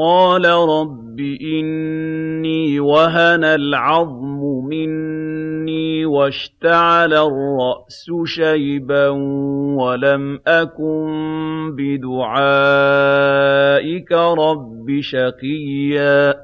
قَالَ رَبِّ إِنِّي وَهَنَ الْعَظْمُ مِنِّي وَاشْتَعَلَ الرَّأْسُ شَيْبًا وَلَمْ أَكُن بِدُعَائِكَ رَبِّ شَقِيًّا